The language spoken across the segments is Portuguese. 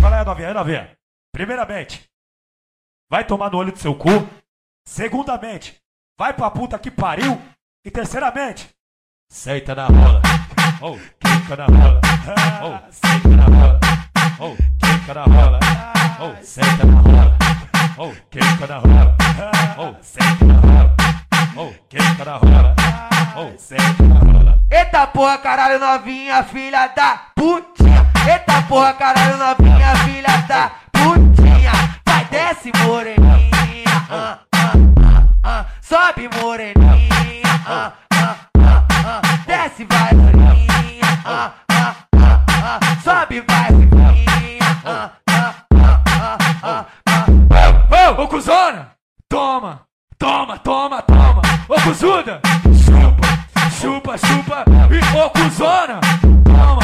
Fala aí, novinha, aí, novinha. Primeiramente, vai tomar no olho do seu cu. Segundamente, vai pra puta que pariu. E terceiramente, senta na rola. Oh, quica na rola. Oh, senta na rola. Oh, quica na rola. Oh, senta na rola. Oh, quica na rola. Oh, senta na rola. Oh, quica na rola. Oh, senta na rola. Eita porra, caralho, novinha, filha da putinha. Eita porra, caralho, novinha, filha da putinha. Vai, desce, moreninha. Ah, ah, ah, ah. Sobe, moreninha. Ah, ah, ah, ah. Desce, vai, moreninha. Ah, ah, ah, ah. Sobe, vai, moreninha. Ô, cuzona! Toma, toma, toma, toma! Ô, cuzuda! Chupa, chupa, chupa! E ô, cuzona! Toma,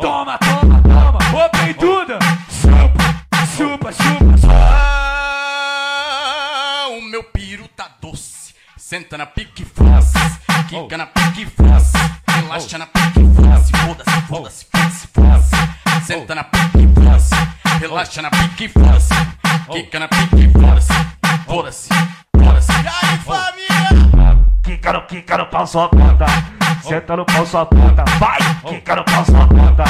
toma, toma, toma! Ô, peituda! Chupa, chupa, chupa! Ah, o meu piru tá doce. Senta na pique fácil, quica na pique fácil, relaxa na pique fácil, foda-se, foda-se, foda-se, foda-se. Senta na pique relaxa na pique fácil, quica na pique foda-se, foda-se, foda-se. E aí, família? Quica no, quica no pau sua puta. Senta no pau sua puta. Vai! Quica no pau sua puta.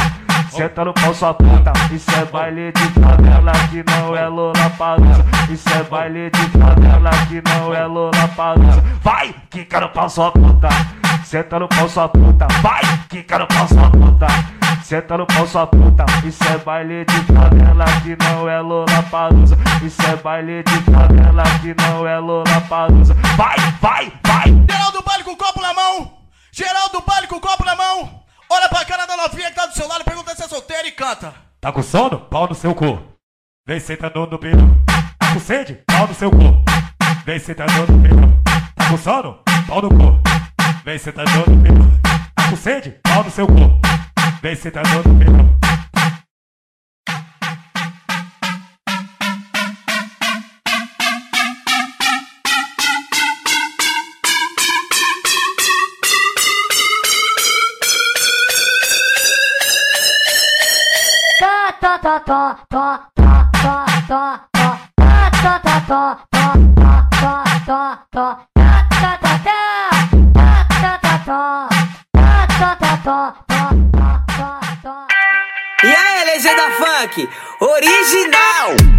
Senta no pau sua puta. Isso é baile de favela que não é Lola Palusa. Isso é baile de favela que não é Lola Palusa. Vai! Quica no pau sua puta. Senta no pau sua puta. Vai! Quica no pau sua puta. Senta no pau sua puta. Isso é baile de favela que não é Lola Palusa. Isso é baile de favela que não é Lola Palusa. Vai! Vai! Vai! Geral do baile com o copo na mão! Geral do baile com o copo na mão! Olha pra cara da novinha que tá do seu lado, pergunta se é solteira e canta. Tá com sono? Pau no seu cu. Vem sentando no pino. Tá com sede? Pau no seu cu. Vem sentando no pino. Tá com sono? Pau no cu. Vem sentando no pino. Tá com sede? Pau no seu cu. Vem sentando no pino. E aí, legenda funk, original!